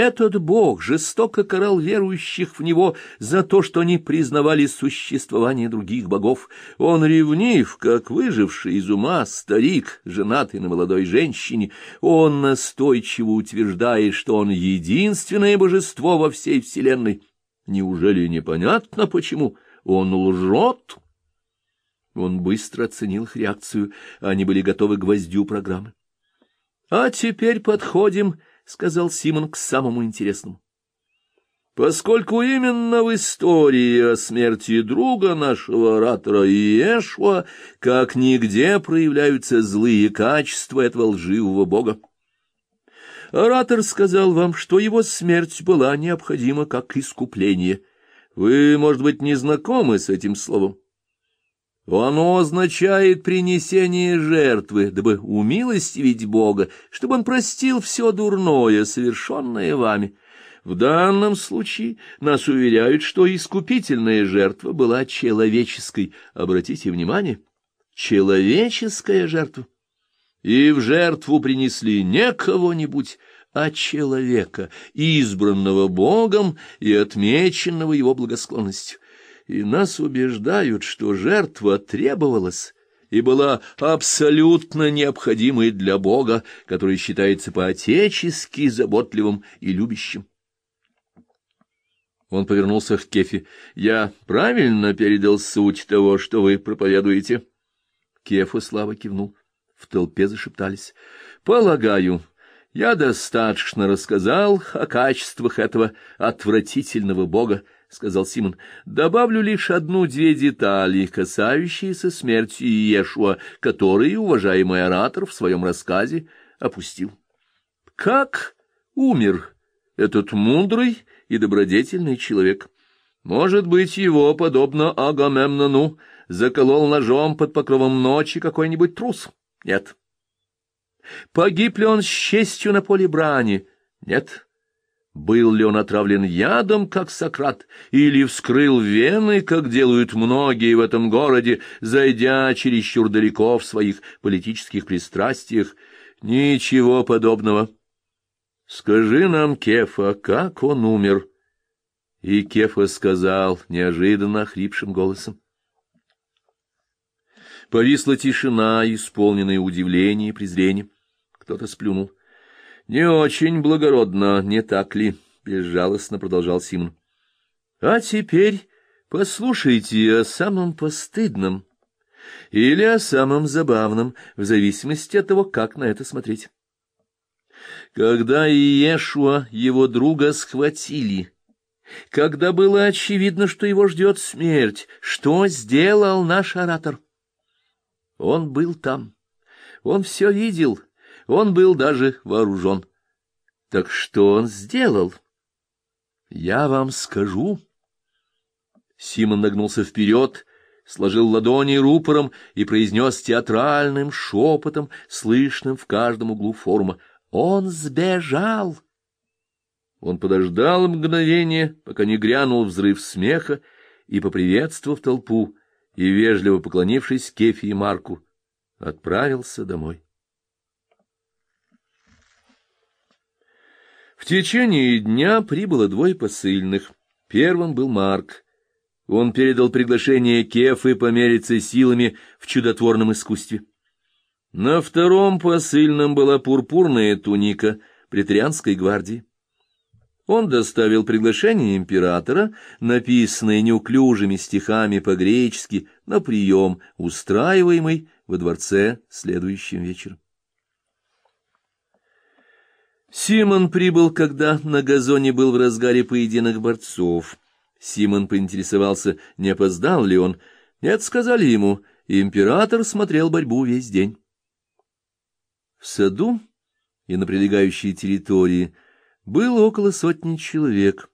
Этот Бог жестоко карал верующих в Него за то, что они признавали существование других богов. Он ревнив, как выживший из ума старик, женатый на молодой женщине. Он настойчиво утверждает, что он единственное божество во всей вселенной. Неужели непонятно, почему он лжет? Он быстро оценил их реакцию, они были готовы к гвоздю программы. — А теперь подходим, — сказал Симон, — к самому интересному. Поскольку именно в истории о смерти друга нашего оратора Иешуа как нигде проявляются злые качества этого лживого бога. Оратор сказал вам, что его смерть была необходима как искупление. Вы, может быть, не знакомы с этим словом? Оно означает принесение жертвы, дабы умилостивить Бога, чтобы Он простил все дурное, совершенное вами. В данном случае нас уверяют, что искупительная жертва была человеческой. Обратите внимание, человеческая жертва. И в жертву принесли не кого-нибудь, а человека, избранного Богом и отмеченного его благосклонностью и нас убеждают, что жертва требовалась и была абсолютно необходимой для Бога, который считается по-отечески заботливым и любящим. Он повернулся к Кефе. «Я правильно передал суть того, что вы проповедуете?» Кефа слабо кивнул. В толпе зашептались. «Полагаю, я достаточно рассказал о качествах этого отвратительного Бога, — сказал Симон. — Добавлю лишь одну-две детали, касающиеся смерти Иешуа, которые уважаемый оратор в своем рассказе опустил. Как умер этот мудрый и добродетельный человек? Может быть, его, подобно Агамемнону, заколол ножом под покровом ночи какой-нибудь трус? Нет. Погиб ли он с честью на поле брани? Нет. Был ли он отравлен ядом, как Сократ, или вскрыл вены, как делают многие в этом городе, зайдя чересчур далеко в своих политических пристрастиях? Ничего подобного. Скажи нам, Кефа, как он умер? И Кефа сказал неожиданно хрипшим голосом. Повисла тишина, исполненная удивления и презрения. Кто-то сплюнул. Не очень благородно, не так ли? безжалостно продолжал Симон. А теперь послушайте о самом постыдном или о самом забавном, в зависимости от того, как на это смотреть. Когда Иешуа, его друга, схватили, когда было очевидно, что его ждет смерть, что сделал наш оратор? Он был там, он все видел, он был даже вооружен. Так что он сделал? Я вам скажу. Симон нагнулся вперед, сложил ладони рупором и произнес театральным шепотом, слышным в каждом углу форума. Он сбежал. Он подождал мгновение, пока не грянул взрыв смеха, и, поприветствовав толпу и вежливо поклонившись Кефи и Марку, отправился домой. В течение дня прибыло двое посыльных. Первым был Марк. Он передал приглашение Кефы помериться силами в чудотворном искусстве. На втором посыльном была пурпурная туника претарианской гвардии. Он доставил приглашение императора, написанное неуклюжими стихами по-гречески, на прием, устраиваемый во дворце следующим вечером. Симон прибыл, когда на газоне был в разгаре поединок борцов. Симон поинтересовался, не опоздал ли он. Нет, сказали ему, император смотрел борьбу весь день. В саду и на прилегающей территории было около сотни человек.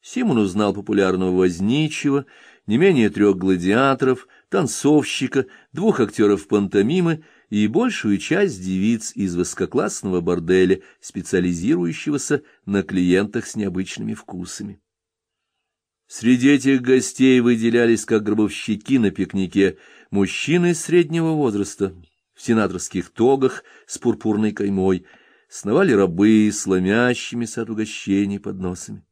Симон узнал популярного возничего, не менее трех гладиаторов, танцовщика, двух актеров пантомимы — и большую часть девиц из высококлассного борделя, специализирующегося на клиентах с необычными вкусами. Среди этих гостей выделялись как гробовщики на пикнике мужчины среднего возраста в сенаторских тогах с пурпурной каймой, сновали рабы с ломящимися от угощений подносами.